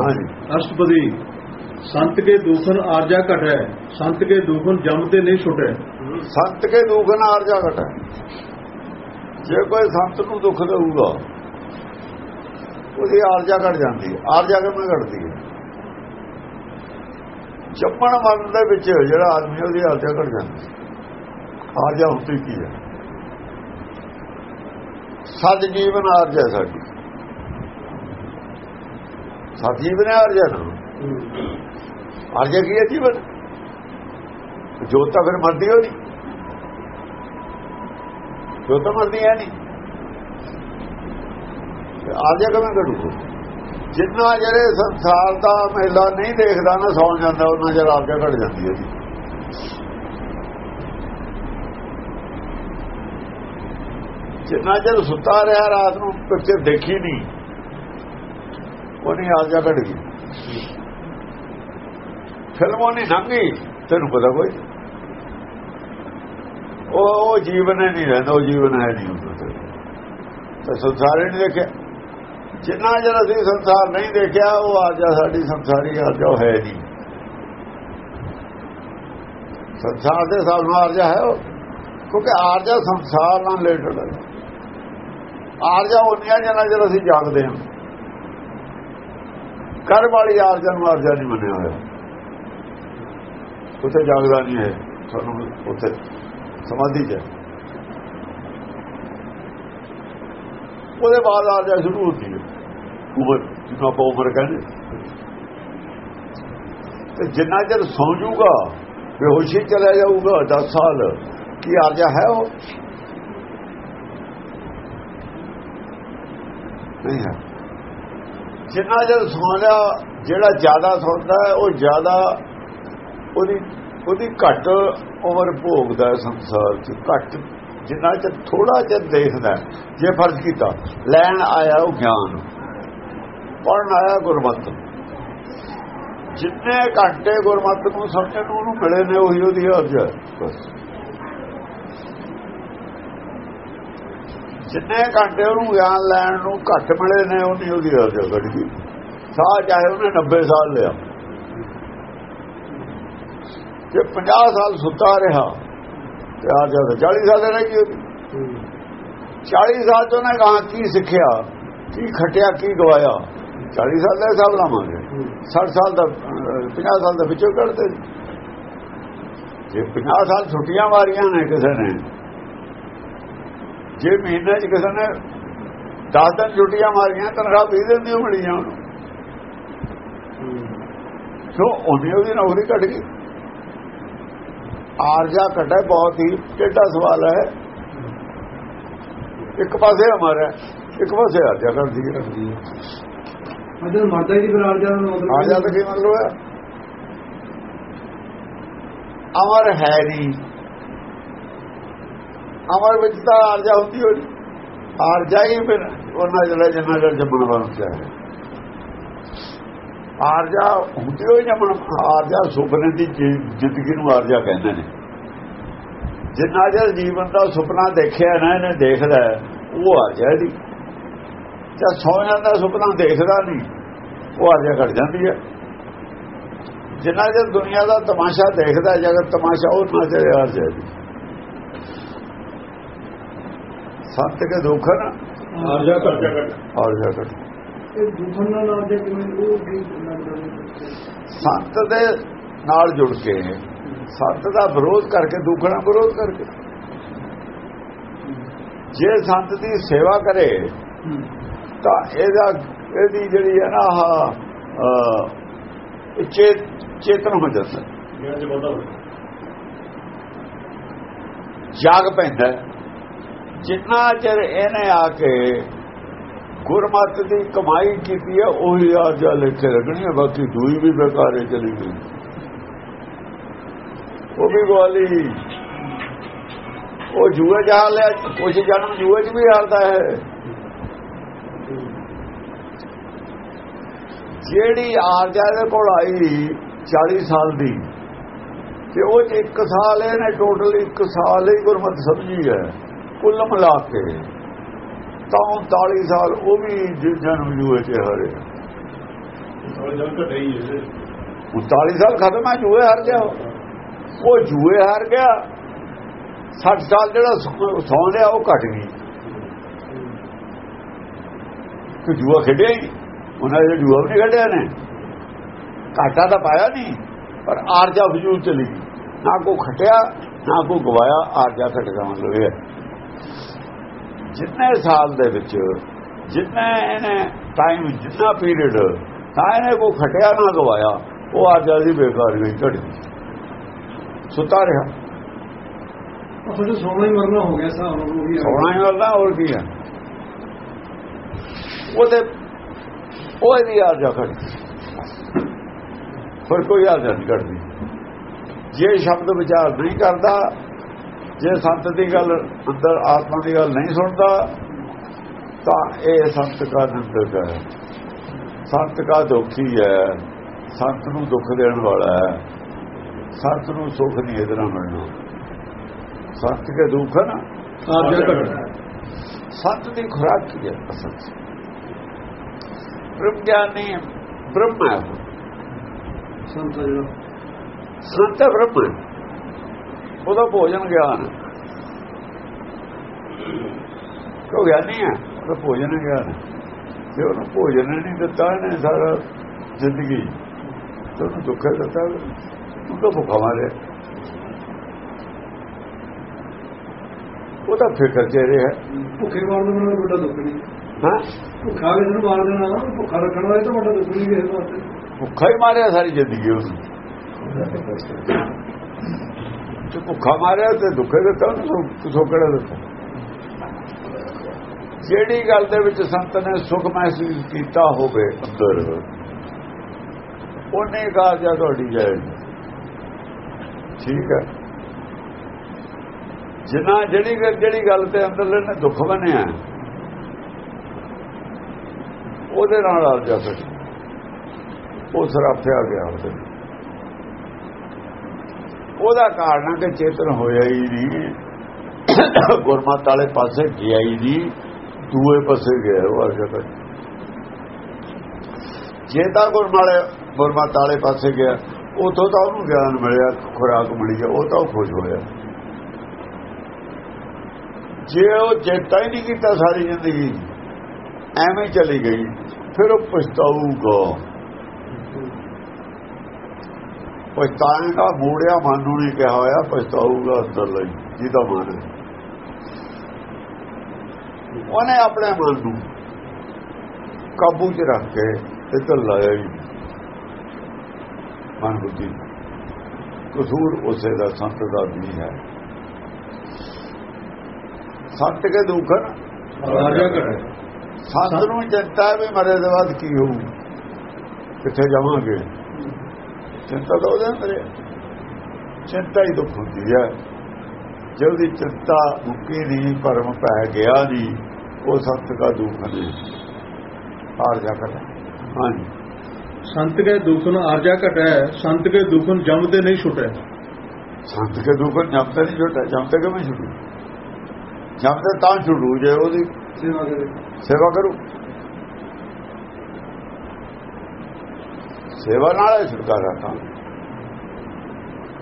ਹਾਂਜੀ। ਅਸ਼ਟਪਦੀ ਸੰਤ ਕੇ ਦੁਖਨ ਆਰਜਾ ਘਟੈ ਸੰਤ ਕੇ ਦੁਖਨ ਜਮ ਤੇ ਨਹੀਂ ਛੁਟੈ। ਸੰਤ ਕੇ ਦੁੱਖ ਨਾਲ ਆਰਜਾ ਘਟਾ। ਜੇ ਕੋਈ ਸੰਤ ਨੂੰ ਦੁੱਖ ਦੇਊਗਾ ਉਹਦੀ ਆਰਜਾ ਘਟ ਜਾਂਦੀ ਹੈ। ਆਰਜਾ ਕਿਵੇਂ ਘਟਦੀ ਹੈ? ਜੰਮਣ ਮਰਨ ਦੇ ਵਿੱਚ ਜਿਹੜਾ ਆਦਮੀ ਉਹਦੀ ਆਰਜਾ ਘਟ ਜਾਂਦੀ ਹੈ। ਆਰਜਾ ਹੁੰਦੀ ਕੀ ਹੈ? ਸਤ ਜੀਵਨ ਆਰਜਾ ਸਾਡੀ। ਸਤ ਜੀਵਨ ਹੈ ਆਰਜਾ ਨਾ ਆਰਜਾ ਕੀ ਹੈ ਜੀਵਨ ਜੋਤ ਤਾਂ ਫਿਰ ਮਰਦੀ ਹੋ ਨਹੀਂ ਜੋਤ ਤਾਂ ਮਰਦੀ ਹੈ ਨਹੀਂ। ਆਰਜਾ ਕਿਵੇਂ ਘਟੂ ਜਿੰਨਾ ਜਿਹੜੇ ਸੰਸਾਰ ਦਾ ਮਹਿਲਾ ਨਹੀਂ ਦੇਖਦਾ ਨਾ ਸੌਂ ਜਾਂਦਾ ਉਹਨਾਂ ਜਰ ਆਰਜਾ ਘਟ ਜਾਂਦੀ ਹੈ ਜੀ। ਜਿੰਨਾ ਚਿਰ ਸੁੱਤਾ ਰਿਹਾ ਰਾਤ ਨੂੰ ਪਿਕਚਰ ਦੇਖੀ ਨਹੀਂ। ਉਹਨੇ ਆਰਜਾ ਘਟ ਗਈ। ਫਿਲਮੋਂ ਨਹੀਂ ਲੰਘੀ, ਤੈਨੂੰ ਪਤਾ ਕੋਈ? ਉਹ ਜੀਵਨ ਹੀ ਨਹੀਂ ਰਹਿੰਦਾ, ਉਹ ਜੀਵਨ ਹੈ ਨਹੀਂ ਹੁੰਦਾ ਤਾਂ ਸੰਸਾਰ ਹੀ ਨਹੀਂ ਦੇਖਿਆ। ਜਿੰਨਾ ਜਰ ਅਸੀਂ ਸੰਸਾਰ ਨਹੀਂ ਦੇਖਿਆ, ਉਹ ਆਰਜਾ ਸਾਡੀ ਸੰਸਾਰੀ ਆਰਜਾ ਹੈ ਨਹੀਂ। ਸੰਸਾਰ ਦੇ ਹਿਸਾਬ ਨਾਲ ਆਰਜਾ ਹੈ ਉਹ। ਕਿਉਂਕਿ ਆਰਜਾ ਸੰਸਾਰ ਨਾਲ ਰਿਲੇਟਡ ਹੈ। ਆਰਜਾ ਹੁੰਦੀਆਂ ਜਨਾ ਜਦ ਅਸੀਂ ਜਾਗਦੇ ਹਾਂ। ਕਰ ਵਾਲੀ ਆਰਜਾ ਨੂੰ ਆਰਜਾ ਨਹੀਂ ਮੰਨਿਆ ਹੋਇਆ। ਉੱਥੇ ਜਾਗਦਾ ਨਹੀਂ ਹੈ ਸਾਨੂੰ ਉੱਥੇ ਸਮਾਧੀ ਚ ਉਹਦੇ ਬਾਅਦ ਆਰਜਾ ਸ਼ੁਰੂ ਹੁੰਦੀ ਹੈ। ਉਮਰ ਜਿਹਨੂੰ ਆਪਾਂ ਉਮਰ ਕਹਿੰਦੇ। ਤੇ ਜਿੰਨਾ ਚਿਰ ਸੌਂ ਜਾਊਗਾ, ਬੇਹੋਸ਼ੀ ਚਲਾ ਜਾਊਗਾ 10 ਸਾਲ, ਕੀ ਆਰਜਾ ਹੈ ਉਹ? ਨਹੀਂ ਹੈ। ਜਿੰਨਾ ਚਿਰ ਸੌਂ ਜਿਹੜਾ ਜ਼ਿਆਦਾ ਸੌਂਦਾ ਉਹ ਜ਼ਿਆਦਾ ਉਹਦੀ ਉਹਦੀ ਘੱਟ ਉਮਰ ਭੋਗਦਾ ਸੰਸਾਰ 'ਚ। ਘੱਟ, ਜਿੰਨਾ ਚਿਰ ਥੋੜਾ ਜਿਹਾ ਦੇਖਦਾ ਜੇ ਫਰਜ਼ ਕੀਤਾ, ਲੈਣ ਆਇਆ ਉਹ ਗਿਆਨ ਪੜਨ ਆਇਆ ਗੁਰਮਤਿ। ਜਿੰਨੇ ਘੰਟੇ ਗੁਰਮਤਿ ਨੂੰ ਸਮਝਣ ਨੂੰ ਉਹਨੂੰ ਮਿਲੇ ਨੇ, ਉਹੀ ਉਹਦੀ ਅਰਜ਼ ਹੈ ਜਿੰਨੇ ਘੰਟੇ ਉਹਨੂੰ ਗਿਆਨ ਲੈਣ ਨੂੰ ਘੱਟ ਮਿਲੇ ਨੇ ਉਹਦੀ ਉਹਦੀ ਅਰਜ਼ ਹੈ ਗੜੀ ਸਾਹ ਚਾਹੇ ਉਹਨੇ 90 ਸਾਲ ਲਿਆ। ਜੇ 50 ਸਾਲ ਸੁੱਤਾ ਰਿਹਾ, ਤੇ ਆ ਜਾ 40 ਸਾਲ ਰਹਿ ਗਈ 40 ਸਾਲ ਤੋਂ ਨੇ ਕਹਾ ਕੀ ਸਿੱਖਿਆ, ਕੀ ਖਟਿਆ, ਕੀ ਗਵਾਇਆ। 40 ਸਾਲ ਦਾ ਹਿਸਾਬ ਲਾਵਾਂਗੇ 60 ਸਾਲ ਦਾ 50 ਸਾਲ ਦਾ ਵਿੱਚੋਂ ਕੱਢਦੇ ਜੇ 50 ਸਾਲ ਛੁੱਟੀਆਂ ਮਾਰੀਆਂ ਨੇ ਕਿਸੇ ਨੇ ਜੇ ਮਹੀਨੇ 'ਚ ਕਿਸੇ ਨੇ 10 ਦਿਨ ਛੁੱਟੀਆਂ ਮਾਰੀਆਂ ਤਨਖਾਹ 20 ਦਿਨ ਦੀ ਮਿਲੀ ਜਾ ਉਹਨੂੰ। ਸੋ ਉਹਨੇ ਉਹਦੀ ਨੌਕਰੀ ਘਟ ਗਈ। ਆਰਜਾ ਘਟੇ ਬਹੁਤ ਹੀ ਕਿੱਡਾ ਸਵਾਲ ਹੈ। ਇੱਕ ਪਾਸੇ ਹਮਾਰਾ ਇੱਕ ਪਾਸੇ ਆਰਜਾ ਕਰਦੀ ਹੈ। ਅਜਰ ਮਰਦਾ ਹੀ ਫਿਰ ਆਰਜਾ ਦਾ ਮਤਲਬ ਆਰਜਾ ਦਾ ਕੀ ਮਤਲਬ ਹੈ? ਅਮਰ ਹੈ ਨਹੀਂ। ਅਮਰ ਵਿੱਚ ਤਾਂ ਆਰਜਾ ਹੁੰਦੀ ਹੋਣੀ ਆਰਜਾ ਹੀ ਫਿਰ ਉਹਨਾਂ ਜਿਹੜਾ ਜਿੰਨਾ ਜਰ ਜੰਮਣ ਵਾਲਾ ਹੈ। ਆਰਜਾ ਹੁੰਦੀ ਹੋਈ ਜੰਮਣ ਆਰਜਾ ਸੁਪਨੇ ਦੀ ਜ਼ਿੰਦਗੀ ਨੂੰ ਆਰਜਾ ਕਹਿੰਦੇ ਨੇ। ਜਿੰਨਾ ਜਰ ਜੀਵਨ ਦਾ ਸੁਪਨਾ ਦੇਖਿਆ ਨਾ, ਇਹਨੇ ਦੇਖਦਾ ਉਹ ਆਰਜਾ ਦੀ ਜਦ ਸੌ ਜਾਂਦਾ ਸੁਪਨਾ ਦੇਖਦਾ ਨਹੀਂ, ਉਹ ਆਰਜਾ ਘਟ ਜਾਂਦੀ ਹੈ। ਜਿੰਨਾ ਜਰ ਦੁਨੀਆ ਦਾ ਤਮਾਸ਼ਾ ਦੇਖਦਾ ਜਗਤ ਤਮਾਸ਼ਾ, ਉਹ ਨਾ ਚਲੇ ਆਰਜਾ ਦੀ ਸੰਤ ਕੇ ਦੁੱਖ ਨਾ। ਆਰਜਾ ਘਟਾ ਆਰਜਾ ਘਟ ਇਹ ਦੁਖਨ ਨਾਲ ਆਰਜਾ ਕਿਵੇਂ ਉਹ ਕੀ ਲੱਗਦਾ ਸੰਤ ਦੇ ਨਾਲ ਜੁੜ ਕੇ ਸੰਤ ਦਾ ਵਿਰੋਧ ਕਰਕੇ ਦੁੱਖਣਾ ਵਿਰੋਧ ਕਰਕੇ। ਜੇ ਸੰਤ ਦੀ ਸੇਵਾ ਕਰੇ ਤਾਂ ਇਹਦਾ ਇਹਦੀ ਜਿਹੜੀ ਹੈ ਨਾ ਆਹ ਚੇਤ ਚੇਤਨ ਹੋ ਜਾਂਦਾ। ਜਾਗ ਪੈਂਦਾ ਜਿੰਨਾ ਚਿਰ ਇਹਨੇ ਆ ਕੇ ਗੁਰਮਤ ਦੀ ਕਮਾਈ ਕੀਤੀ ਹੈ, ਉਹੀ ਆਰਜਾ ਲਿਖੇ ਲੱਗਣੀ ਹੈ, ਬਾਕੀ ਦੂਈ ਵੀ ਬੇਕਾਰੇ ਚਲੀ ਗਈ। ਉਹ ਵੀ ਗਵਾਲੀ। ਉਹ ਜੂਏ ਜਾ ਲਿਆ ਕੁਝ ਜਨਮ ਜੂਏ 'ਚ ਵੀ ਹਾਰਦਾ ਹੈ। ਜਿਹੜੀ ਆਰਜਾ ਦੇ ਕੋਲ ਆਈ 40 ਸਾਲ ਦੀ, ਤੇ ਉਹ ਚ ਇੱਕ ਸਾਲ ਇਹਨੇ ਟੋਟਲ ਇੱਕ ਸਾਲ ਹੀ ਗੁਰਮਤ ਸਮਝੀ ਹੈ। ਕੁੱਲ ਮਿਲਾ ਕੇ ਤਾਂ 39 ਸਾਲ ਉਹ ਵੀ ਜਨਮ ਜੂਏ ਚ ਹਰੇ ਉਹ ਜਦ ਘਟੇ ਹੀ ਹੈ 39 ਸਾਲ ਖਤਮ ਹੈ ਜੂਏ ਹਾਰ ਗਿਆ ਉਹ। ਜੂਏ ਹਾਰ ਗਿਆ 60 ਸਾਲ ਜਿਹੜਾ ਸੌ- ਲਿਆ ਉਹ ਘਟ ਗਈ ਕਿ ਜੂਆ ਖੇਡਿਆ ਹੀ। ਉਹਨਾਂ ਨੇ ਜੂਆ ਵੀ ਨਹੀਂ ਖੇਡਿਆ ਨੇ ਘਾਟਾ ਤਾਂ ਪਾਇਆ ਨਹੀਂ ਪਰ ਆਰਜਾ ਫਜੂਲ ਚਲੀ ਨਾ ਕੋ ਖਟਿਆ ਨਾ ਕੋ ਗਵਾਇਆ ਆਰਜਾ ਘਟ ਗਿਆ ਮਤਲਬ ਇਹ। ਜਿੰਨੇ ਸਾਲ ਦੇ ਵਿੱਚ ਜਿੰਨੇ ਇਹਨੇ ਟਾਈਮ ਜਿੰਨਾ ਪੀਰੀਅਡ ਤਾਂ ਇਹਨੇ ਕੋ ਖਟਿਆ ਨਾ ਗਵਾਇਆ। ਉਹ ਆਰਜਾ ਦੀ ਬੇਕਾਰ ਗਈ ਘਟ ਗਈ ਸੁੱਤਾ ਰਿਹਾ। ਵਿੱਚ ਸੋਣਾ ਹੀ ਮਰਨਾ ਹੋ ਗਿਆ ਸਾਹ ਉਹ ਵੀ ਸੋਣਾ ਹੀ ਵਾਲਾ ਹੋਰ ਕੀ ਹੈ ਉਹਦੇ ਉਹ ਇਹਦੀ ਆਰਜਾ ਘਟ ਗਈ ਹੋਰ ਕੋਈ ਆਰਜਾ ਨਹੀਂ ਘਟਦੀ ਜੇ ਸ਼ਬਦ ਵਿਚਾਰ ਨਹੀਂ ਕਰਦਾ ਜੇ ਸੰਤ ਦੀ ਗੱਲ ਅੰਦਰ ਆਤਮਾ ਦੀ ਗੱਲ ਨਹੀਂ ਸੁਣਦਾ ਤਾਂ ਇਹ ਸੰਤ ਕਾ ਨਿੰਦਕ ਹੈ। ਸੰਤ ਕਾ ਦੁਖੀ ਹੈ। ਸੰਤ ਨੂੰ ਦੁੱਖ ਦੇਣ ਵਾਲਾ ਹੈ। ਸੰਤ ਨੂੰ ਸੁੱਖ ਨਹੀਂ ਇਹਦੇ ਨਾਲ ਮਿਲਣਾ। ਸੰਤ ਕੇ ਦੁੱਖ ਹੈ ਨਾ? ਸੰਤ ਦੀ ਖੁਰਾਕ ਕੀ ਹੈ ਅਸਲ ਬ੍ਰਹਮ ਗਿਆਨੀ ਬ੍ਰਹਮ ਸੰਤ ਜਿਹੜਾ। ਸੰਤ ਬ੍ਰਹਮ ਹੈ। ਉਹਦਾ ਭੋਜਨ ਗਿਆਨ ਹੈ। ਕਿਉਂ ਗਿਆਨੀ ਹੈ ਉਹਦਾ ਭੋਜਨ ਗਿਆਨ। ਜੇ ਉਹਨੂੰ ਭੋਜਨ ਨਹੀਂ ਦਿੱਤਾ ਇਹਨੇ ਸਾਰਾ ਜ਼ਿੰਦਗੀ ਤੇ ਉਹਨੂੰ ਦੁੱਖ ਦਿੱਤਾ। ਉਹਦਾ ਭੁੱਖਾ ਮਾਰਿਆ। ਉਹਦਾ ਫਿਕਰ ਚ ਰਿਹਾ। ਭੁੱਖੇ ਮਾਰਨ ਦਾ ਮੈਨੂੰ ਵੱਡਾ ਦੁੱਖ ਨਹੀਂ। ਹਾਂ? ਭੁੱਖਾ ਕਿਸੇ ਨੂੰ ਮਾਰ ਦੇਣਾ ਭੁੱਖਾ ਰੱਖਣ ਵਾਲੇ ਤਾਂ ਵੱਡਾ ਦੁੱਖ ਨਹੀਂ ਕਿਸੇ ਵਾਸਤੇ। ਭੁੱਖਾ ਹੀ ਮਾਰਿਆ ਸਾਰੀ ਜ਼ਿੰਦਗੀ ਉਹਨੂੰ। ਤੇ ਭੁੱਖਾ ਮਾਰਿਆ ਤੇ ਦੁੱਖੇ ਦਿੱਤਾ ਉਹਨੂੰ ਸੋਕੜਾ ਦਿੱਤਾ? ਜਿਹੜੀ ਗੱਲ ਦੇ ਵਿੱਚ ਸੰਤ ਨੇ ਸੁਖ ਮਹਿਸੂਸ ਕੀਤਾ ਹੋਵੇ ਅੰਦਰ। ਉਹਨੇ ਕਹਾ ਜਾ ਤੁਹਾਡੀ ਜਾਏਗੀ ਠੀਕ ਹੈ। ਜਿਨਾ ਜਿਹੜੀ ਗੱਲ- ਜਿਹੜੀ ਗੱਲ ਤੇ ਅੰਦਰ ਨੇ ਦੁੱਖ ਬਣਿਆ ਉਹਦੇ ਨਾਲ ਆ ਜਾ ਸਕਦਾ ਉਹ ਸਰਾਫਿਆ ਗਿਆ ਉਹਦੇ ਉਹਦਾ ਕਾਰਨ ਹੈ ਕਿ ਚੇਤਨ ਹੋਇਆ ਹੀ ਨਹੀਂ। ਗੁਰਮਤ ਵਾਲੇ ਪਾਸੇ ਗਿਆ ਹੀ ਨਹੀਂ, ਦੂਏ ਪਾਸੇ ਗਿਆ ਉਹ ਅਰਜਾ ਜੇ ਤਾਂ ਗੁਰਮਾਲੇ ਗੁਰਮਤ ਵਾਲੇ ਪਾਸੇ ਗਿਆ, ਉਥੋਂ ਤਾਂ ਉਹਨੂੰ ਗਿਆਨ ਮਿਲਿਆ, ਖੁਰਾਕ ਮਿਲੀ ਗਿਆ ਉਹ ਤਾਂ ਉਹ ਖੁਸ਼ ਹੋਇਆ। ਜੇ ਉਹ ਚੇਤਾ ਹੀ ਨਹੀਂ ਕੀਤਾ ਸਾਰੀ ਜ਼ਿੰਦਗੀ, ਐਵੇਂ ਚਲੀ ਗਈ, ਫਿਰ ਉਹ ਪਛਤਾਊਗਾ। ਪਛਤਾਏਗਾ ਮੂੜਿਆ ਮਨ ਨੂੰ ਨਹੀਂ ਕਿਹਾ ਹੋਇਆ ਪਛਤਾਊਗਾ ਅੰਦਰ ਲਈ ਜਿਹਦਾ ਮਨ ਉਹਨੇ ਆਪਣੇ ਮਨ ਨੂੰ ਕਾਬੂ 'ਚ ਰੱਖ ਕੇ ਇੱਧਰ ਲਾਇਆ ਹੀ ਮਨ ਬੁੱਧੀ ਕਸੂਰ ਉਸੇ ਦਾ ਸੰਤ ਦਾ ਨਹੀਂ ਹੈ। ਸੰਤ ਕੇ ਦੁੱਖਨ ਆਰਜਾ ਘਟੇ। ਸੰਤ ਨੂੰ ਚਿੰਤਾ ਵੀ ਮਰੇ ਦੇ ਬਾਅਦ ਕੀ ਹੋਊ? ਕਿੱਥੇ ਜਾਵਾਂਗੇ? ਚਿੰਤਾ ਤਾਂ ਉਹਦੇ ਅੰਦਰ ਹੈ। ਚਿੰਤਾ ਹੀ ਦੁੱਖ ਹੁੰਦੀ ਹੈ। ਜੇ ਉਹਦੀ ਚਿੰਤਾ ਮੁੱਕੀ ਨਹੀਂ ਭਰਮ ਪੈ ਗਿਆ ਨਹੀਂ ਉਹ ਸੰਤ ਦਾ ਦੁੱਖ ਨਹੀਂ ਹਾਰ ਜਾ ਕਰ ਹਾਂਜੀ। ਸੰਤ ਕੇ ਦੁਖਨ ਆਰਜਾ ਘਟੇ ਸੰਤ ਕੇ ਦੁਖਨ ਜਮ ਤੇ ਨਹੀਂ ਛੁਟੇ। ਸੰਤ ਕੇ ਦੁੱਖ ਜਮਤੇ ਨਹੀਂ ਛੋਟਾ। ਜਮਤੇ ਕਿਵੇਂ ਛੁੱਟੂ? ਜਮਤੇ ਤਾਂ ਛੁੱਟੂ ਜੇ ਉਹਦੀ ਸੇਵਾ ਕਰੇ। ਸੇਵਾ ਨਾਲ ਹੀ ਛੁਟਕਾਰਾ ਤਾਂ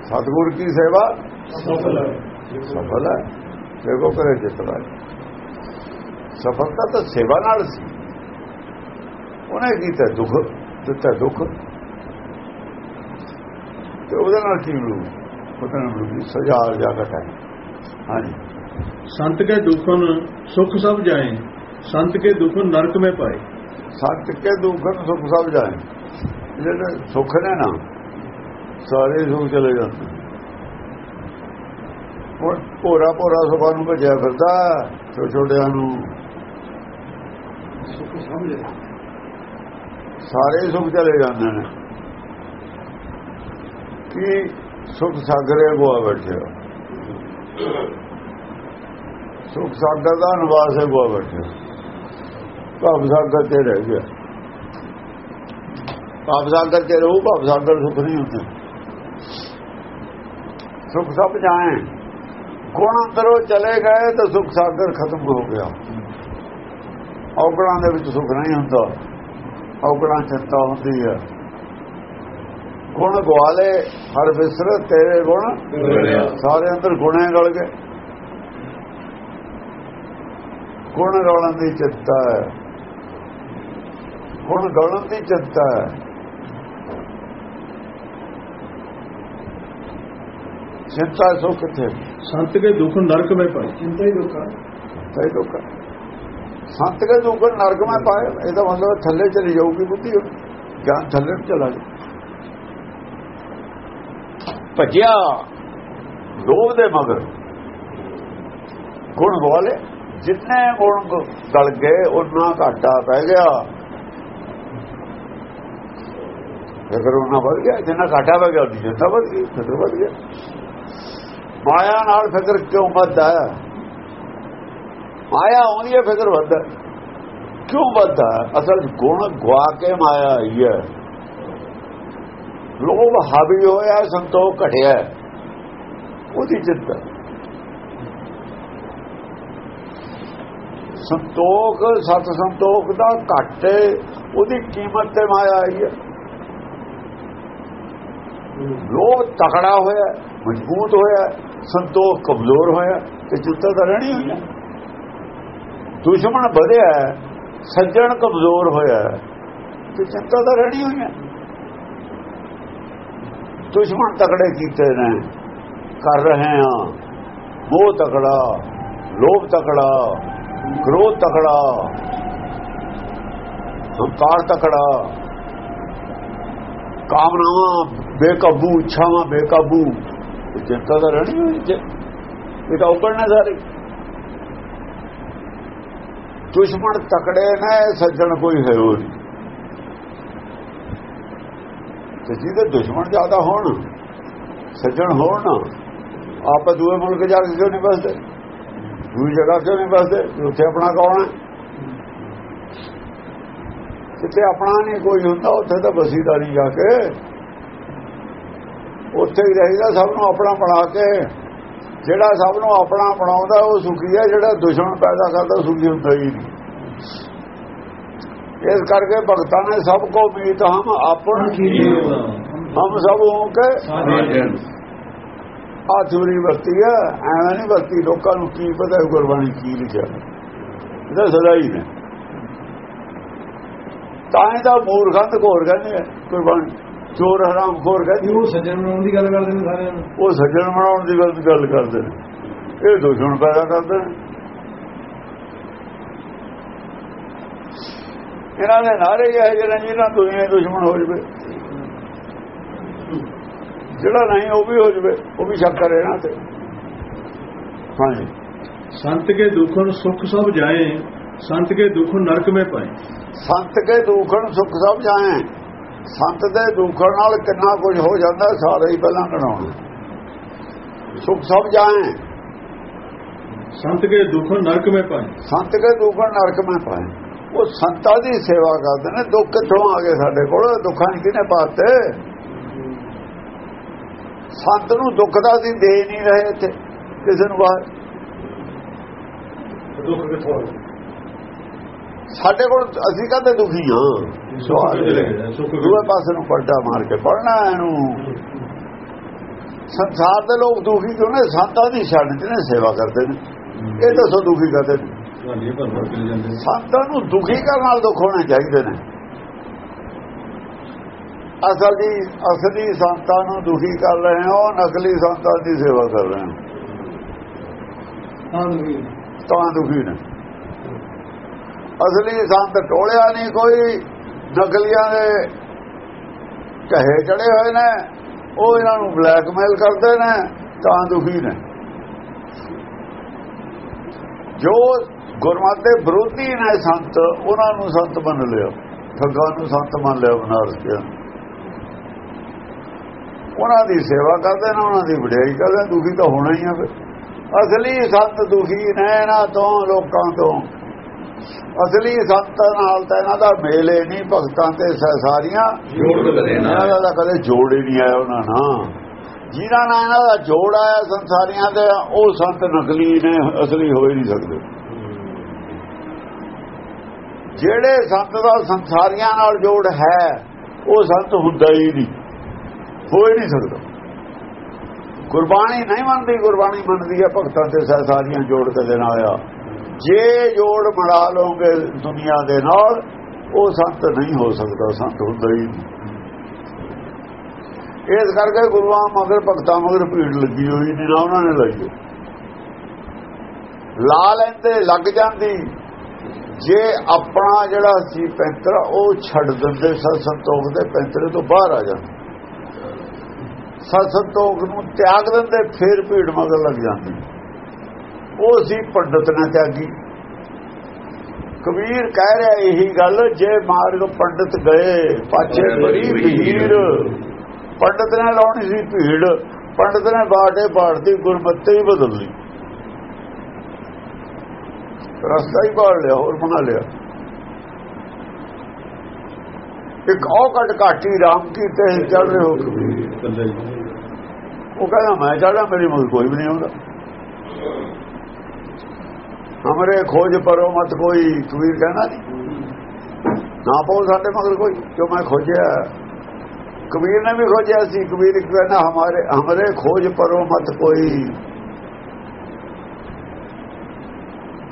ਸਤਗੁਰ ਕੀ ਸੇਵਾ ਸਫਲ ਹੈ ਸਫਲ ਹੈ ਦੇਖੋ ਕਰੇ ਜਿਤਵਾ ਸਫਲਤਾ ਤਾਂ ਸੇਵਾ ਨਾਲ ਸੀ ਉਹਨੇ ਕੀਤਾ ਦੁੱਖ ਦਿੱਤਾ ਦੁੱਖ ਤੇ ਉਹਦੇ ਨਾਲ ਕੀ ਮਿਲੂ ਪਤਾ ਨਹੀਂ ਮਿਲੂ ਸਜ਼ਾ ਜਾ ਘਟਾ ਹਾਂਜੀ ਸੰਤ ਕੇ ਦੁਖਨ ਸੁਖ ਸਭ ਜਾਏ ਸੰਤ ਕੇ ਦੁਖਨ ਨਰਕ ਮੇ ਪਾਏ ਸੰਤ ਕੇ ਦੁਖਨ ਸੁਖ ਸਭ ਜਾਏ ਜਿਹੜੇ ਸੁੱਖ ਨੇ ਨਾ। ਸਾਰੇ ਸੁਖ ਚਲੇ ਜਾਂਦੇ। ਹੁਣ ਭੋਰਾ ਭੋਰਾ ਸੁਖਾਂ ਨੂੰ ਭਜਿਆ ਫਿਰਦਾ ਛੋਟੇ ਛੋਟਿਆਂ ਨੂੰ। ਸੁੱਖ ਸਮਝੇ ਸਾਰੇ ਸੁਖ ਚਲੇ ਜਾਂਦੇ ਨੇ। ਕੀ ਸੁਖ ਸਾਗਰੇ ਗੋਆ ਬੈਠਿਆ ਸੁਖ ਸਾਗਰ ਦਾ ਨਿਵਾਸ ਹੈ ਗੋਆ ਬੈਠਿਆ ਭਵ ਸਾਗਰ ਤੇ ਰਹਿ ਗਿਆ। ਭਵ ਸਾਗਰ ਤੇ ਰਹੂ ਭਵ ਸਾਗਰ ਸੁਖ ਨਹੀਂ ਹੁੰਦਾ। ਸੁਖ ਸਭ ਜਾਏ ਗੁਣ ਅੰਦਰੋਂ ਚਲੇ ਗਏ ਤਾਂ ਸੁਖ ਸਾਗਰ ਖਤਮ ਹੋ ਗਿਆ। ਔਗਣਾਂ ਦੇ ਵਿੱਚ ਸੁਖ ਨਹੀਂ ਹੁੰਦਾ। ਔਗਣਾ ਚਿੰਤਾ ਹੁੰਦੀ ਹੈ। ਗੁਣ ਗਵਾਲੇ ਹਰ ਵਿਸਰ ਤੇਰੇ ਗੁਣ। ਸਾਰੇ ਅੰਦਰ ਗੁਣੇ ਗਲ ਗਏ। ਗੁਣ ਗਾਉਣ ਦੀ ਚਿੰਤਾ ਹੈ। ਗੁਣ ਗਾਉਣ ਦੀ ਚਿੰਤਾ ਹੈ। ਚਿੰਤਾ ਸੋ ਕਿੱਥੇ? ਸੰਤ ਕੇ ਦੁੱਖ ਨਰਕ ਵਿੱਚ ਪਾਏ। ਚਿੰਤਾ ਹੀ ਦੁੱਖ ਤੈ ਦੁੱਖਾ ਸੰਤ ਕੇ ਦੁੱਖ ਨਰਕ ਵਿੱਚ ਪਾਏ ਇਹਦਾ ਮਤਲਬ ਥੱਲੇ ਚਲੀ ਜਾਊਗੀ ਬੁੱਧੀ ਜਾਂ ਥੱਲੇ ਚਲਾ ਜਾ ਭਜਿਆ ਲੋਭ ਦੇ ਮਗਰ। ਗੁਣ ਵਾਲੇ ਜਿੰਨੇ ਗੁਣ ਗਲ ਗਏ ਉਹਨਾਂ ਘਾਟਾ ਪੈ ਗਿਆ। ਅਗਰ ਉਹਨਾਂ ਵੱਧ ਗਿਆ ਜਿੰਨਾ ਘਾਟਾ ਪੈ ਗਿਆ ਉਹਦੀ ਜਿੰਨਾ ਵੱਧ ਗਈ ਫਿਰ ਵੱਧ ਗਿਆ। ਮਾਇਆ ਨਾਲ ਫਿਕਰ ਕਿਉਂ ਵੱਧਦਾ ਮਾਇਆ ਆਉਂਦੀ ਹੈ ਫਿਕਰ ਵੱਧਦਾ। ਕਿਉਂ ਵੱਧਦਾ? ਅਸਲ ਗੁਣ ਗਵਾ ਕੇ ਮਾਇਆ ਆਈ ਹੈ। ਲੋਭ ਹਾਵੀ ਹੋਇਆ ਸੰਤੋਖ ਘਟਿਆ ਉਹਦੀ ਚਿੰਤਾ ਸੰਤੋਖ ਸਤ ਸੰਤੋਖ ਦਾ ਘਟੇ ਉਹਦੀ ਕੀਮਤ ਤੇ ਮਾਇਆ ਆਈ ਹੈ। ਲੋਭ ਤਕੜਾ ਹੋਇਆ ਮਜ਼ਬੂਤ ਹੋਇਆ ਸੰਤੋਖ ਕਮਜ਼ੋਰ ਹੋਇਆ ਤੇ ਚਿੰਤਾ ਤਾਂ ਰਹਿਣੀ ਹੋਈ ਹੈ ਦੁਸ਼ਮਣ ਵਧਿਆ, ਸੱਜਣ ਕਮਜ਼ੋਰ ਹੋਇਆ ਤੇ ਚਿੰਤਾ ਤਾਂ ਰਹਿਣੀ ਹੋਈ ਹੈ ਦੁਸ਼ਮਣ ਤਕੜੇ ਕੀਤੇ ਨੇ, ਕਰ ਰਹੇ ਹਾਂ ਉਹ ਤਕੜਾ, ਲੋਭ ਤਕੜਾ, ਕ੍ਰੋਧ ਤਕੜਾ, ਹੰਕਾਰ ਤਕੜਾ। ਕਾਮਨਾਵਾਂ ਬੇਕਾਬੂ, ਇੱਛਾਵਾਂ ਬੇਕਾਬੂ। ਚਿੰਤਾ ਤਾਂ ਰਹਿਣੀ ਹੋਈ ਇਹ ਤਾਂ ਉਪਰਨੇ ਸਾਰੇ। ਦੁਸ਼ਮਣ ਤਕੜੇ ਨੇ, ਸੱਜਣ ਕੋਈ ਹੈ ਉਹ ਤੇ ਜਿਹਦੇ ਦੁਸ਼ਮਣ ਜ਼ਿਆਦਾ ਹੋਣ, ਸੱਜਣ ਹੋਣ, ਆਪਾਂ ਦੂਏ ਮੁਲਕ ਜਾ ਕੇ ਕਿਉਂ ਨਹੀਂ ਬਸਦੇ ਦੂਜੀ ਜਗ੍ਹਾ ਕਿਉਂ ਨਹੀਂ ਬਸਦੇ ਉੱਥੇ ਆਪਣਾ ਕੌਣ ਹੈ? ਜਿੱਥੇ ਆਪਣਾ ਨਹੀਂ ਕੋਈ ਹੁੰਦਾ, ਉੱਥੇ ਤਾਂ ਬਸੀਦਾ ਨਹੀਂ ਜਾ ਕੇ ਉੱਥੇ ਹੀ ਰਹੀਦਾ ਸਭ ਨੂੰ ਆਪਣਾ ਬਣਾ ਕੇ। ਜਿਹੜਾ ਸਭ ਨੂੰ ਆਪਣਾ ਬਣਾਉਂਦਾ ਉਹ ਸੁਖੀ ਹੈ ਜਿਹੜਾ ਦੁਸ਼ਮਣ ਪੈਦਾ ਕਰਦਾ ਸੁਖੀ ਹੁੰਦਾ ਹੀ ਨਹੀਂ। ਇਸ ਕਰਕੇ ਭਗਤਾਂ ਨੇ ਸਭ ਕੋ ਮੀਤ ਹਮ ਆਪਣ ਹਮ ਸਭ ਹੋ ਕੇ ਆ ਚੂਰੀ ਵਰਤੀ ਹੈ ਐਵੇਂ ਨਹੀਂ ਵਰਤੀ ਲੋਕਾਂ ਨੂੰ ਕੀ ਪਤਾ ਗੁਰਬਾਣੀ ਕੀ ਲਿਖਿਆ। ਇਹਦਾ ਸਦਾ ਹੀ ਨੇ। ਤਾਂ ਹੀ ਤਾਂ ਮੂਰਖਾਂ ਤੇ ਘੋਰ ਕਹਿੰਦੇ ਆ ਗੁਰਬਾਣੀ। ਚੋਰ ਹਰਾਮ ਖੋਰ ਕਹਿੰਦੇ ਉਹ ਸੱਜਣ ਬਣਾਉਣ ਦੀ ਗੱਲ ਕਰਦੇ ਨੇ ਸਾਰਿਆਂ ਨੂੰ। ਉਹ ਸੱਜਣ ਬਣਾਉਣ ਦੀ ਗੱਲ ਕਰਦੇ ਨੇ। ਇਹ ਦੁਸ਼ਮਣ ਪੈਦਾ ਕਰਦੇ ਨੇ। ਇਹਨਾਂ ਦੇ ਨਾਰੇ ਇਹ ਹੈ ਜਿਹੜਾ ਜਿਹਨਾਂ ਦੁਨੀਆ ਦੁਸ਼ਮਣ ਹੋ ਜਵੇ। ਜਿਹੜਾ ਨਹੀਂ ਉਹ ਵੀ ਹੋ ਜਵੇ। ਉਹ ਵੀ ਸ਼ੱਕ ਕਰੇ ਨਾ ਤੇ। ਹਾਂਜੀ। ਸੰਤ ਕੇ ਦੁਖਨ ਸੁੱਖ ਸਭ ਜਾਏ ਸੰਤ ਕੇ ਦੁੱਖ ਨਰਕ ਮੇ ਪਾਏ। ਸੰਤ ਕੇ ਦੁਖਨ ਸੁੱਖ ਸਭ ਜਾਏ। ਸੰਤ ਦੇ ਦੁੱਖਾਂ ਨਾਲ ਕਿੰਨਾ ਕੁਝ ਹੋ ਜਾਂਦਾ ਸਾਰੇ ਹੀ ਪਹਿਲਾਂ ਕਢਾਉਣ। ਸੁਖ ਸਭ ਜਾਏ। ਸੰਤ ਕੇ ਦੁੱਖ ਨਰਕ ਮੇ ਪਾਏ। ਸੰਤ ਕੇ ਦੁੱਖ ਨਰਕ ਮੇ ਪਾਏ। ਉਹ ਸੰਤਾਂ ਦੀ ਸੇਵਾ ਕਰਦੇ ਨੇ ਦੁੱਖ ਕਿੱਥੋਂ ਆ ਗਏ ਸਾਡੇ ਕੋਲ? ਦੁੱਖਾਂ ਕਿਨੇ ਪਾਤੇ? ਸੰਤ ਨੂੰ ਦੁੱਖ ਦਾ ਅਸੀਂ ਦੇ ਨਹੀਂ ਰਹੇ ਇੱਥੇ ਕਿਸੇ ਨੂੰ ਬਾਹਰ। ਦੁੱਖ ਕਿੱਥੋਂ ਆ ਸਾਡੇ ਕੋਲ ਅਸੀਂ ਕਹਿੰਦੇ ਦੁਖੀ ਹਾਂ? ਦੂਏ ਪਾਸੇ ਨੂੰ ਪਲਟਾ ਮਾਰ ਕੇ ਪੜਨਾ ਇਹਨੂੰ। ਸੰਸਾਰ ਦੇ ਲੋਕ ਦੁਖੀ ਕਿਉਂ ਨੇ? ਸੰਤਾਂ ਦੀ ਛੱਡ ਨੇ ਸੇਵਾ ਕਰਦੇ ਨੇ। ਇਹ ਦੱਸੋ ਦੁਖੀ ਕਰਦੇ ਨੇ। ਸੰਤਾਂ ਨੂੰ ਦੁਖੀ ਕਰਨ ਨਾਲ ਦੁੱਖ ਹੋਣੇ ਚਾਹੀਦੇ ਨੇ। ਅਸਲ ਦੀ ਅਸਲੀ ਸੰਤਾਂ ਨੂੰ ਦੁਖੀ ਕਰ ਰਹੇ ਹੋ ਨਕਲੀ ਸੰਤਾਂ ਦੀ ਸੇਵਾ ਕਰ ਰਹੇ ਹੋ। ਤਾਂ ਦੁਖੀ ਨੇ। ਅਸਲੀ ਸੰਤ ਟੋਲਿਆ ਨਹੀਂ ਕੋਈ। ਨਕਲੀਆਂ ਦੇ ਕਹੇ ਚੜੇ ਹੋਏ ਨੇ। ਉਹ ਇਹਨਾਂ ਨੂੰ ਬਲੈਕਮੇਲ ਕਰਦੇ ਨੇ ਤਾਂ ਦੁਖੀ ਨੇ। ਜੋ ਗੁਰਮਤਿ ਦੇ ਵਿਰੋਧੀ ਨੇ ਸੰਤ ਉਹਨਾਂ ਨੂੰ ਸੰਤ ਮੰਨ ਲਿਓ ਠੱਗਾਂ ਨੂੰ ਸੰਤ ਮੰਨ ਲਿਓ ਬਨਾਰਸ ਦੇ। ਉਹਨਾਂ ਦੀ ਸੇਵਾ ਕਰਦੇ ਨੇ ਉਹਨਾਂ ਦੀ ਵਡਿਆਈ ਕਰਦੇ ਨੇ, ਦੁਖੀ ਤਾਂ ਹੋਣਾ ਹੀ ਆ ਫਿਰ। ਅਸਲੀ ਸੰਤ ਦੁਖੀ ਨੇ ਇਹਨਾਂ ਤੋਂ ਲੋਕਾਂ ਤੋਂ। ਅਸਲੀ ਸੰਤ ਨਾਲ ਤਾਂ ਇਹਨਾਂ ਦਾ ਮੇਲੇ ਨਹੀਂ ਭਗਤਾਂ ਤੇ ਸਾਰੀਆਂ। ਇਹਨਾਂ ਦਾ ਕਦੇ ਜੋੜ ਹੀ ਨਹੀਂ ਆਇਆ ਉਹਨਾਂ ਨਾਲ। ਜਿਨ੍ਹਾਂ ਨਾਲ ਇਹਨਾਂ ਦਾ ਜੋੜ ਆਇਆ ਸੰਸਾਰੀਆਂ ਦੇ ਉਹ ਸੰਤ ਨਕਲੀ ਨੇ ਅਸਲੀ ਹੋ ਹੀ ਨਹੀਂ ਸਕਦੇ। ਜਿਹੜੇ ਸੰਤ ਦਾ ਸੰਸਾਰੀਆਂ ਨਾਲ ਜੋੜ ਹੈ ਉਹ ਸੰਤ ਹੁੰਦਾ ਹੀ ਨਹੀਂ। ਹੋ ਹੀ ਨਹੀਂ ਸਕਦਾ। ਗੁਰਬਾਣੀ ਨਹੀਂ ਮੰਨਦੀ ਗੁਰਬਾਣੀ ਮੰਨਦੀ ਹੈ ਭਗਤਾਂ ਤੇ ਸਾਰੀਆਂ ਜੋੜ ਕੇ ਦੇ ਨਾਲ ਆ ਜੇ ਜੋੜ ਬਣਾ ਲਓਗੇ ਦੁਨੀਆ ਦੇ ਨਾਲ, ਉਹ ਸੰਤ ਨਹੀਂ ਹੋ ਸਕਦਾ, ਸੰਤ ਹੁੰਦਾ ਹੀ ਨਹੀਂ। ਇਸ ਕਰਕੇ ਗੁਰੂਆਂ ਮਗਰ ਭਗਤਾਂ ਮਗਰ ਭੀੜ ਲੱਗੀ ਹੋਈ ਨਹੀਂ, ਨਾ ਉਹਨਾਂ ਨੇ ਲਾਈ ਲਾ ਲੈਂਦੇ, ਲੱਗ ਜਾਂਦੀ। ਜੇ ਆਪਣਾ ਜਿਹੜਾ ਸੀ ਪੈਂਤਰਾ, ਉਹ ਛੱਡ ਦਿੰਦੇ, ਸਤ ਸੰਤੋਖ ਦੇ ਪੈਂਤਰੇ ਤੋਂ ਬਾਹਰ ਆ ਜਾਂਦੇ। ਸਤ ਸੰਤੋਖ ਨੂੰ ਤਿਆਗ ਦਿੰਦੇ, ਫਿਰ ਭੀੜ ਮਗਰ ਲੱਗ ਜਾਂਦੀ। ਉਹ ਸੀ ਪੰਡਤ ਨੇ ਤਿਆਗੀ। ਕਬੀਰ ਕਹਿ ਰਿਹਾ ਇਹੀ ਗੱਲ ਜੇ ਮਾਰਗ ਪੰਡਤ ਗਏ ਪਾਛੇ ਬੜੀ ਭੀੜ। ਪੰਡਤ ਨੇ ਲਾਉਣੀ ਸੀ ਭੀੜ ਪੰਡਤ ਨੇ ਬਾਟੇ ਬਾੜਦੀ ਗੁਰਮਤਿ ਹੀ ਬਦਲ। ਲਈ ਰਸਤਾ ਹੀ ਬਾੜ ਲਿਆ ਹੋਰ ਬਣਾ ਲਿਆ। ਇੱਕ ਔ ਘਟ ਘਾਟੀ ਰਾਮ ਕੀ ਤੇ ਚੜ ਰਹੇ ਹੋ। ਉਹ ਕਹਿੰਦਾ ਮੈਂ ਚੜਦਾ ਮੇਰੀ ਮਗਰ ਕੋਈ ਵੀ ਨਹੀਂ ਆਉਂਦਾ। ਹਮਰੇ ਖੋਜ ਪਰੋ ਮਤ ਕੋਈ ਕਬੀਰ ਕਹਿੰਦਾ ਨਹੀਂ। ਨਾ ਪਾਓ ਸਾਡੇ ਮਗਰ ਕੋਈ ਜੋ ਮੈਂ ਖੋਜਿਆ? ਕਬੀਰ ਨੇ ਵੀ ਖੋਜਿਆ ਸੀ ਕਬੀਰ ਕਹਿੰਦਾ ਹਮਾਰੇ ਹਮਰੇ ਖੋਜ ਪਰੋ ਮਤ ਕੋਈ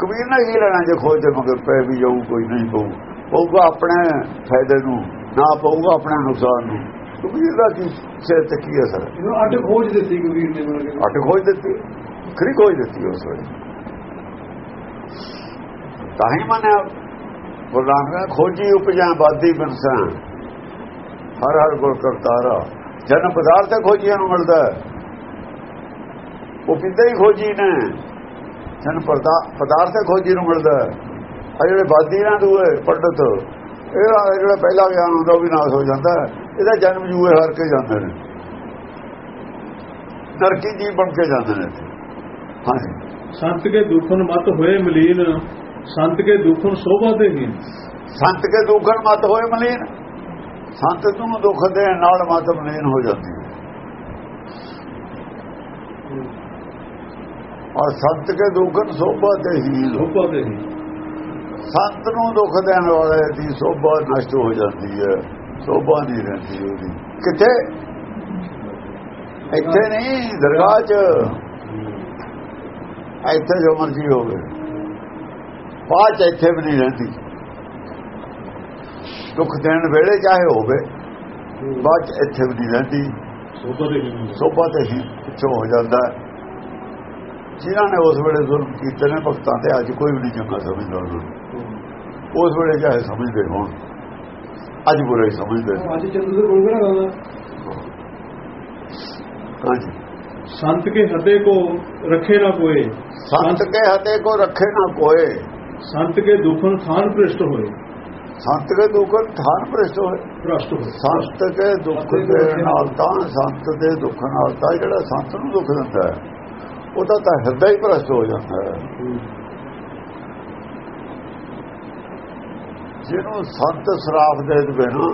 ਕਬੀਰ ਨੇ ਕੀ ਲੈਣਾ ਜੇ ਖੋਜ ਦੇ ਮਗਰ ਪੈ ਵੀ ਜਾਊ ਕੋਈ ਨਹੀਂ ਪਊ। ਪਊਗਾ ਆਪਣੇ ਫਾਇਦੇ ਨੂੰ ਨਾ ਪਊਗਾ ਆਪਣੇ ਨੁਕਸਾਨ ਨੂੰ। ਕਬੀਰ ਦਾ ਕੀ ਸਿਰ ਕੀ ਅਸਰ? ਅੱਡ ਖੋਜ ਦਿੱਤੀ ਕਬੀਰ ਨੇ ਅੱਟ ਖੋਜ ਦਿੱਤੀ। ਖਰੀ ਖੋਜ ਦਿੱਤੀ ਉਸ ਵੇਲੇ। ਤਾਂ ਹੀ ਮੰਨਿਆ ਗੁਰਨਾਨਕ ਨੇ ਖੋਜੀ ਉਪਜਾਂ ਬਾਦੀ ਬਿਨਸਾਂ ਹਰ ਹਰ ਗੁਰ ਕਰਤਾਰਾ। ਜਨ ਪਦਾਰਥ ਖੋਜੀਆਂ ਨੂੰ ਮਿਲਦਾ ਹੈ। ਉਹ ਕਿਤੇ ਹੀ ਖੋਜੀ ਨੇ? ਜਨ ਪਦਾਰਥ ਖੋਜੀ ਨੂੰ ਮਿਲਦਾ ਆ ਜਿਹੜੇ ਬਾਦੀ ਨਾ ਦੂਏ, ਪੰਡਤ ਇਹਦਾ ਜਿਹੜਾ ਪਹਿਲਾ ਗਿਆਨ ਹੁੰਦਾ ਉਹ ਵੀ ਨਾਸ ਹੋ ਜਾਂਦਾ ਇਹਦਾ ਜਨਮ ਜੂਏ ਹਰ ਕੇ ਜਾਂਦੇ ਨੇ। ਨਰਕੀ ਜੀ ਬਣ ਕੇ ਜਾਂਦੇ ਨੇ ਹਾਂਜੀ। ਸੰਤ ਕੇ ਦੁਖਨ ਮਤ ਹੋਏ ਮਲੀਨ। ਸੰਤ ਕੇ ਦੁਖਨ ਸੋਭਾ ਦੇ ਹੀ ਸੰਤ ਕੇ ਦੁਖਨ ਮਤ ਹੋਏ ਮਲੀਨ। ਸੰਤ ਨੂੰ ਦੁੱਖ ਦੇ ਨਾਲ ਮਤ ਮਲੀਨ ਹੋ ਜਾਂਦੀ ਹੈ। ਔਰ ਸੰਤ ਕੇ ਦੁਖਨ ਸੋਭਾ ਤੇ ਹੀ ਸੋਭਾ ਦੇ ਹੀ। ਸੰਤ ਨੂੰ ਦੁੱਖ ਦੇਣ ਵਾਲੇ ਦੀ ਸੋਭਾ ਨਸ਼ਟ ਹੋ ਜਾਂਦੀ ਹੈ। ਸੋਭਾ ਨਹੀਂ ਰਹਿੰਦੀ ਉਹਦੀ। ਕਿੱਥੇ? ਇੱਥੇ ਨਹੀਂ ਦਰਗਾਹ 'ਚ। ਇੱਥੇ ਜੋ ਮਰਜ਼ੀ ਹੋਵੇ। ਬਾਅਦ 'ਚ ਇੱਥੇ ਵੀ ਨਹੀਂ ਰਹਿੰਦੀ। ਦੁੱਖ ਦੇਣ ਵੇਲੇ ਚਾਹੇ ਹੋਵੇ ਬਾਅਦ 'ਚ ਇੱਥੇ ਵੀ ਨਹੀਂ ਰਹਿੰਦੀ। ਸੋਭਾ ਤੇ ਹੀ ਪਿੱਛੋਂ ਹੋ ਜਾਂਦਾ। ਜਿਨ੍ਹਾਂ ਨੇ ਉਸ ਵੇਲੇ ਜ਼ੁਲਮ ਕੀਤੇ ਨੇ ਭਗਤਾਂ ਤੇ ਅੱਜ ਕੋਈ ਵੀ ਨਹੀਂ ਚੰਗਾ ਸਮਝਦਾ ਉਹਨਾਂ ਉਸ ਵੇਲੇ ਚਾਹੇ ਸਮਝਦੇ ਹੋਣ ਅੱਜ ਬੁਰੇ ਹੀ ਸਮਝਦੇ। ਅੱਜ ਚੰਦੂ ਦੇ ਕੋਲ ਕਿਹੜਾ ਹਾਂਜੀ। ਸੰਤ ਕੇ ਹੱਦੇ ਕੋ ਰਖੇ ਨਾ ਕੋਏ। ਸੰਤ ਕੇ ਹਤੇ ਕੋ ਰੱਖੇ ਨਾ ਕੋਏ। ਸੰਤ ਕੇ ਦੁਖਨ ਖਾਨ ਪ੍ਰਸ਼ਟ ਹੋਏ। ਸੰਤ ਕੇ ਦੁੱਖ ਥਾਨ ਪ੍ਰਸ਼ਟ ਹੋਏ। ਭ੍ਰਸ਼ਟ ਹੋਏ। ਸੰਤ ਕੇ ਦੁੱਖ ਦੇ ਨਾਲ ਤਾਂ ਸੰਤ ਦੇ ਦੁੱਖ ਨਾਲ ਤਾਂ ਜਿਹੜਾ ਸੰਤ ਨੂੰ ਦੁੱਖ ਦਿੰਦਾ ਹੈ ਉਹਦਾ ਤਾਂ ਹਿਰਦਾ ਹੀ ਭ੍ਰਸ਼ਟ ਹੋ ਜਾਂਦਾ ਹੈ। ਜਿਹਨੂੰ ਸੰਤ ਸਰਾਫ ਦੇ ਦੇਵੇ ਨਾ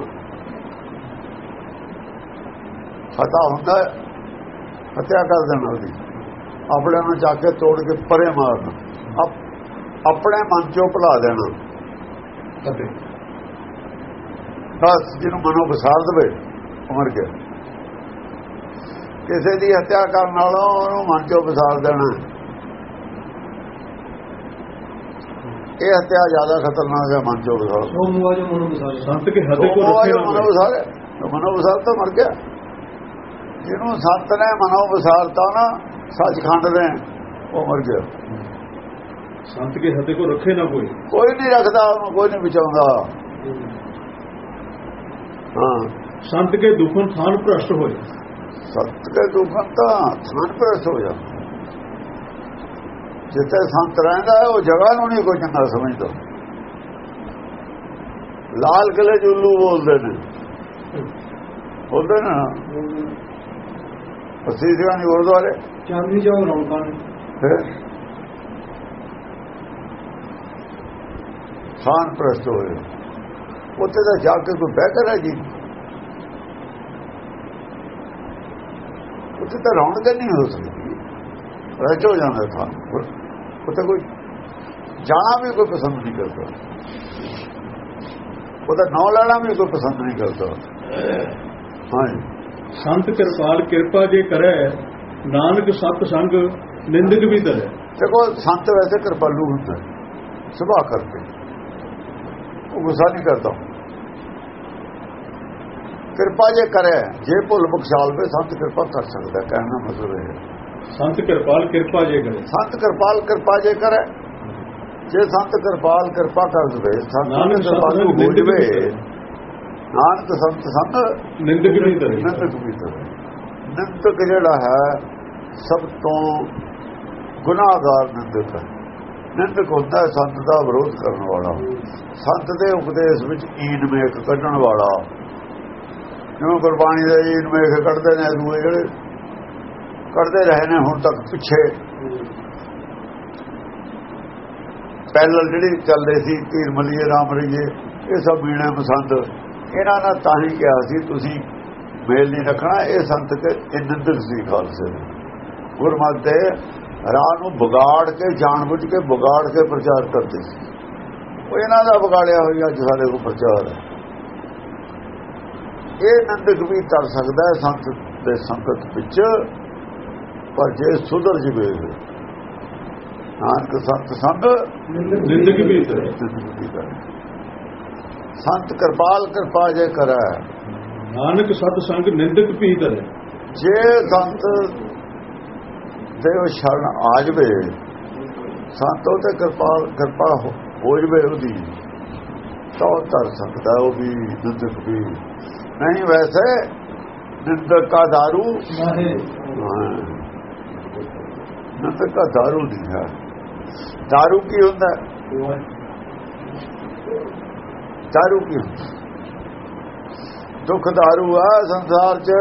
ਖਤਾ ਹੁੰਦਾ ਹੱਤਿਆ ਕਰ ਦੇਣਾ ਉਹਦੀ। ਆਪਣੇ ਨੂੰ ਜਾ ਕੇ ਤੋੜ ਕੇ ਪਰੇ ਮਾਰਨਾ। ਆਪਣੇ ਮਨ ਚੋਂ ਭੁਲਾ ਦੇਣਾ। ਬਸ ਜਿਹਨੂੰ ਮਨੋਂ ਵਿਸਾਰ ਦੇਵੇ ਉਮਰ ਗਿਆ ਕਿਸੇ ਦੀ ਹੱਤਿਆ ਕਰਨ ਨਾਲੋਂ ਉਹਨੂੰ ਮਨ ਚੋਂ ਵਿਸਾਰ ਦੇਣਾ। ਇਹ ਹੱਤਿਆ ਜ਼ਿਆਦਾ ਖਤਰਨਾਕ ਹੈ ਮਨ ਚੋਂ ਵਿਸਾਰ। ਸੋ ਮੁਆ ਜੋ ਮਨੋਂ ਸੰਤ ਕੇ ਹੱਦੇ ਕੋ ਮਨੋਂ ਵਿਸਾਰ। ਮਨੋਂ ਵਿਸਾਰ ਤਾਂ ਮਰ ਗਿਆ। ਜਿਹਨੂੰ ਸੰਤ ਨੇ ਮਨੋਂ ਵਿਸਾਰਤਾ ਨਾ ਸੱਚਖੰਡ ਨੇ ਉਹ ਮਰ ਗਿਆ। ਸੰਤ ਕੇ ਹੱਦੇ ਕੋ ਰਖੇ ਨਾ ਕੋਏ ਕੋਈ ਨਹੀਂ ਰੱਖਦਾ ਉਹਨੂੰ ਕੋਈ ਨਹੀਂ ਬਚਾਉਂਦਾ। ਹਾਂ। ਸੰਤ ਕੇ ਦੁਖਨ ਖਾਨ ਭ੍ਰਸ਼ਟ ਹੋਏ। ਸਤ ਦੇ ਦੁਖਨ ਤਾਂ ਥਾਨ ਪ੍ਰਸਤ ਹੋ ਜਾਂਦਾ ਜਿੱਥੇ ਸੰਤ ਰਹਿੰਦਾ ਉਹ ਜਗ੍ਹਾ ਨੂੰ ਨਹੀਂ ਕੋਈ ਚੰਗਾ ਸਮਝਦਾ। ਲਾਲ ਕਿਲੇ ਜੁੱਲੂ ਬੋਲਦੇ ਨੇ। ਬੋਲਦੇ ਨੇ ਅਸੀਂ ਨਹੀਂ ਗੁਰਦੁਆਰੇ। ਚਾਂਦਨੀ ਜਾਓ ਰੌਣਕਾਂ ਨੇ। ਫਿਰ ਥਾਨ ਪ੍ਰਸਤ ਹੋਏ। ਉੱਥੇ ਤਾਂ ਜਾ ਕੇ ਕੋਈ ਬਹਿ ਹੈ ਜੀ। ਉੱਥੇ ਤਾਂ ਰੌਣਕ ਨਹੀਂ ਹੋ ਸਕਦੀ। ਰਹਿ ਹੋ ਜਾਂਦਾ ਥਾਨ ਉੱਥੇ ਕੋਈ ਜਾਣਾ ਵੀ ਕੋਈ ਪਸੰਦ ਨਹੀਂ ਕਰਦਾ। ਉਹਦਾ ਨਾਂ ਲੈਣਾ ਵੀ ਕੋਈ ਪਸੰਦ ਨਹੀਂ ਕਰਦਾ। ਹਾਂਜੀ। ਸੰਤ ਕਿਰਪਾਲ ਕਿਰਪਾ ਜੇ ਕਰੈ ਨਾਨਕ ਸਤ ਸੰਗ ਨਿੰਦਕ ਵੀ ਧਰੈ। ਦੇਖੋ ਸੰਤ ਵੈਸੇ ਕਿਰਪਾਲੂ ਹੁੰਦਾ ਸੁਭਾ ਕਰਕੇ। ਗੁੱਸਾ ਨਹੀਂ ਕਰਦਾ। ਕਿਰਪਾ ਜੇ ਕਰੇ ਜੇ ਭੁੱਲ ਬਖਸ਼ਾਲਵੇ ਸੰਤ ਕਿਰਪਾ ਕਰ ਸਕਦਾ ਕਹਿਣ ਮਤਲਬ ਹੈ। ਸੰਤ ਕਿਰਪਾਲ ਕਿਰਪਾ ਜੇ ਕਰੈ। ਸੰਤ ਕਿਰਪਾਲ ਕਿਰਪਾ ਜੇ ਕਰੇ ਜੇ ਸੰਤ ਕਿਰਪਾਲ ਕਿਰਪਾ ਕਰ ਦਵੇ ਸੰਤ ਸਤਿ ਕਿਰਪਾਲੂ ਹੋ ਜਵੇ। ਨਾਨਕ ਸੰਤ ਸੰਗ ਨਿੰਦਕ ਵੀ ਧਰੈ ਨਿੰਦਕ ਵੀ ਧਰੇ ਨਿੰਦਕ ਜਿਹੜਾ ਹੈ ਸਭ ਤੋਂ ਗੁਨਾਹਗਾਰ ਨਿੰਦਕ ਹੈ। ਨਿੰਦਕ ਹੁੰਦਾ ਸੰਤ ਦਾ ਵਿਰੋਧ ਕਰਨ ਵਾਲਾ। ਸੰਤ ਦੇ ਉਪਦੇਸ਼ ਵਿੱਚ ਈਨ ਮੇਖ ਕੱਢਣ ਵਾਲਾ। ਜਿਵੇਂ ਗੁਰਬਾਣੀ ਦੇ ਈਨ ਮੇਖ ਕੱਢਦੇ ਨੇ, ਦੂਏ ਜਿਹੜੇ ਕੱਢਦੇ ਰਹੇ ਨੇ, ਹੁਣ ਤੱਕ ਪਿੱਛੇ। ਪਹਿਲਾਂ ਜਿਹੜੀ ਚੱਲਦੇ ਸੀ, ਧੀਰ ਮਲੀਏ, ਰਾਮ ਰਹੀਏ, ਇਹ ਸਭ ਮੀਣੇ ਪਸੰਦ ਇਹਨਾਂ ਨੇ ਤਾਂ ਹੀ ਕਿਹਾ ਸੀ, ਤੁਸੀਂ ਮੇਲ ਨਹੀਂ ਰੱਖਣਾ, ਇਹ ਸੰਤ ਕੇ ਨਿੰਦਕ ਸੀ ਖਾਲਸੇ ਦੇ ਗੁਰਮਤਿ ਦੇ ਰਾਹ ਨੂੰ ਵਿਗਾੜ ਕੇ ਜਾਣਬੁੱਝ ਕੇ ਵਿਗਾੜ ਕੇ ਪ੍ਰਚਾਰ ਕਰਦੇ ਸੀ। ਉਹ ਇਹਨਾਂ ਦਾ ਵਿਗਾੜਿਆ ਹੋਇਆ ਅੱਜ ਸਾਡੇ ਕੋਲ ਪ੍ਰਚਾਰ ਹੈ। ਇਹ ਨੰਦਕ ਵੀ ਕਰ ਸਕਦਾ ਹੈ ਸੰਤ ਦੇ ਸੰਗਤ ਵਿੱਚ ਪਰ ਜੇ ਸੁਧਰ ਜਵੇ ਨਾਨਕ ਸੰਤ ਸੰਗ ਵੀ ਜ਼ਿੰਦਗੀ ਗੱਲ। ਸੰਤ ਕਿਰਪਾਲ ਕਿਰਪਾ ਜੇ ਕਰੈ। ਨਾਨਕ ਸਤ ਸੰਗ ਨਿੰਦਕ ਵੀ ਧਰੈ ਜੇ ਸੰਤ ਦੇ ਉਹ ਸ਼ਰਨ ਆ ਜਵੇ ਸੰਤੋ ਤੇ ਕਿਰਪਾਲ ਕਿਰਪਾ ਹੋ- ਹੋ ਜਵੇ ਉਹਦੀ ਤਾਂ ਉਹ ਤਰ ਸਕਦਾ ਉਹ ਵੀ ਨਿੰਦਕ ਵੀ ਨਹੀਂ ਵੈਸੇ ਨਿੰਦਕ ਦਾ दारू ਹਾਂ ਨਿੰਦਕ ਦਾ दारू ਨਹੀਂ ਹੈ दारू ਕੀ ਹੁੰਦਾ ਹੈ? दारू ਕੀ ਹੁੰਦਾ ਦੁੱਖ दारू ਆ ਸੰਸਾਰ 'ਚ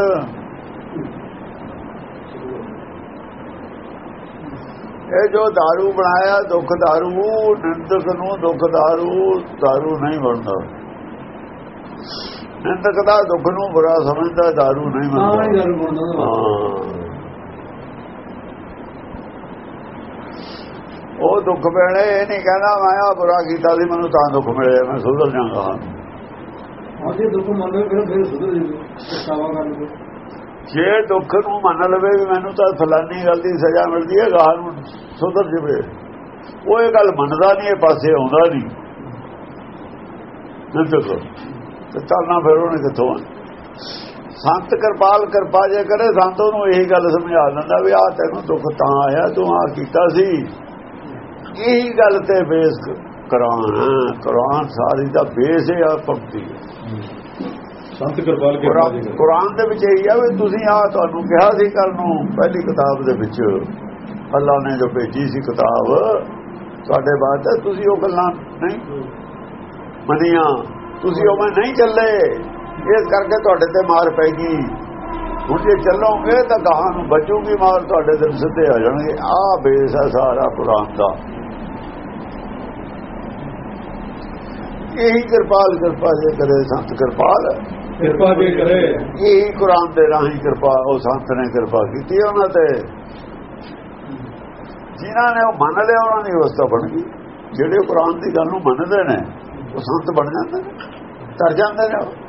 ਇਹ ਜੋ दारू ਬਣਾਇਆ ਦੁੱਖ दारू ਨਿੰਦਕ ਨੂੰ ਦੁੱਖ दारू दारू ਨਹੀਂ ਬਣਦਾ ਨਿੰਦਕ ਦਾ ਦੁੱਖ ਨੂੰ ਬੁਰਾ ਸਮਝਦਾ दारू ਨਹੀਂ ਤਾਂ ਹੀ ਬਣਦਾ ਗੱਲ ਬਣਦਾ ਹਾਂ। ਉਹ ਦੁੱਖ ਵੇਲੇ ਇਹ ਨਹੀਂ ਕਹਿੰਦਾ ਮੈਂ ਆ ਬੁਰਾ ਕੀਤਾ ਸੀ ਮੈਨੂੰ ਤਾਂ ਦੁੱਖ ਮਿਲਿਆ ਮੈਂ ਸੁਧਰ ਜਾਗਾ ਉਹਦੇ ਦੁੱਖ ਮੰਨ ਲਓ ਫਿਰ ਫਿਰ ਸੁਧਰ ਜੂ ਪਛਤਾਵਾ ਕਰ ਲਓ ਜੇ ਦੁੱਖ ਨੂੰ ਮੰਨ ਲਵੇ ਵੀ ਮੈਨੂੰ ਤਾਂ ਫਲਾਨੀ ਗੱਲ ਦੀ ਸਜ਼ਾ ਮਿਲਦੀ ਹੈ, ਗਾਹ ਨੂੰ ਸੁਧਰ ਜਵੇ। ਉਹ ਇਹ ਗੱਲ ਮੰਨਦਾ ਨਹੀਂ, ਇਹ ਪਾਸੇ ਆਉਂਦਾ ਨਹੀਂ। ਨਿੰਦਕ ਤੇ ਚੱਲਣਾ ਫਿਰ ਉਹਨੇ ਕਿੱਥੋਂ ਆ? ਸੰਤ ਕਿਰਪਾਲ ਕਿਰਪਾ ਜੇ ਕਰੇ, ਸੰਤ ਉਹਨੂੰ ਇਹੀ ਗੱਲ ਸਮਝਾ ਦਿੰਦਾ ਵੀ ਆ ਤੈਨੂੰ ਦੁੱਖ ਤਾਂ ਆਇਆ, ਤੂੰ ਆ ਕੀਤਾ ਸੀ। ਇਹੀ ਗੱਲ ਤੇ ਬੇਸ ਕਰਾਨ ਕੁਰਾਨ ਸਾਰੀ ਦਾ ਬੇਸ ਹੈ ਆ, ਭਗਤੀ। ਸੰਤ ਕਿਰਪਾਲ ਕਿਰਪਾ ਜੇ ਕੁਰਾਨ ਕਰੈ ਕੁਰਾਨ ਦੇ ਵਿੱਚ ਇਹੀ ਆ ਵੀ ਤੁਸੀਂ ਆ ਤੁਹਾਨੂੰ ਕਿਹਾ ਸੀ ਕੱਲ ਨੂੰ ਪਹਿਲੀ ਕਿਤਾਬ ਦੇ ਵਿੱਚ। ਅੱਲਾ ਨੇ ਜੋ ਭੇਜੀ ਸੀ ਕਿਤਾਬ ਤੁਹਾਡੇ ਬਾਅਦ ਤੁਸੀਂ ਉਹ ਗੱਲਾਂ ਨਹੀਂ ਮੰਨੀਆਂ। ਤੁਸੀਂ ਉਹ ਨਹੀਂ ਚੱਲੇ। ਇਸ ਕਰਕੇ ਤੁਹਾਡੇ ਤੇ ਮਾਰ ਪੈ ਗਈ। ਹੁਣ ਜੇ ਚੱਲੋਗੇ ਤਾਂ ਗਾਹਾਂ ਨੂੰ ਬਚੂਗੀ ਮਾਰ ਤੁਹਾਡੇ ਦਿਲ ਸਿੱਧੇ ਆ ਜਾਣਗੇ। ਆ ਬੇਸ ਹੈ ਸਾਰਾ ਕੁਰਾਨ ਦਾ। ਇਹੀ ਕਿਰਪਾਲ ਕਿਰਪਾ ਜੇ ਕਰੇ ਸੰਤ ਕਿਰਪਾਲ। ਕਿਰਪਾ ਜੇ ਕਰੇ। ਇਹੀ ਕੁਰਾਨ ਦੇ ਰਾਹੀਂ ਕਿਰਪਾ, ਉਹ ਸੰਤ ਨੇ ਕਿਰਪਾ ਕੀਤੀ ਉਹਨਾਂ ਤੇ। ਜਿਨ੍ਹਾਂ ਨੇ ਉਹ ਮੰਨ ਲਿਆ, ਉਹਨਾਂ ਦੀ ਅਵਸਥਾ ਬਣ ਗਈ। ਜਿਹੜੇ ਕੁਰਾਨ ਦੀ ਗੱਲ ਨੂੰ ਮੰਨਦੇ ਨੇ, ਉਹ ਸੰਤ ਬਣ ਜਾਂਦੇ ਨੇ ਤਰ ਜਾਂਦੇ ਨੇ ਉਹ।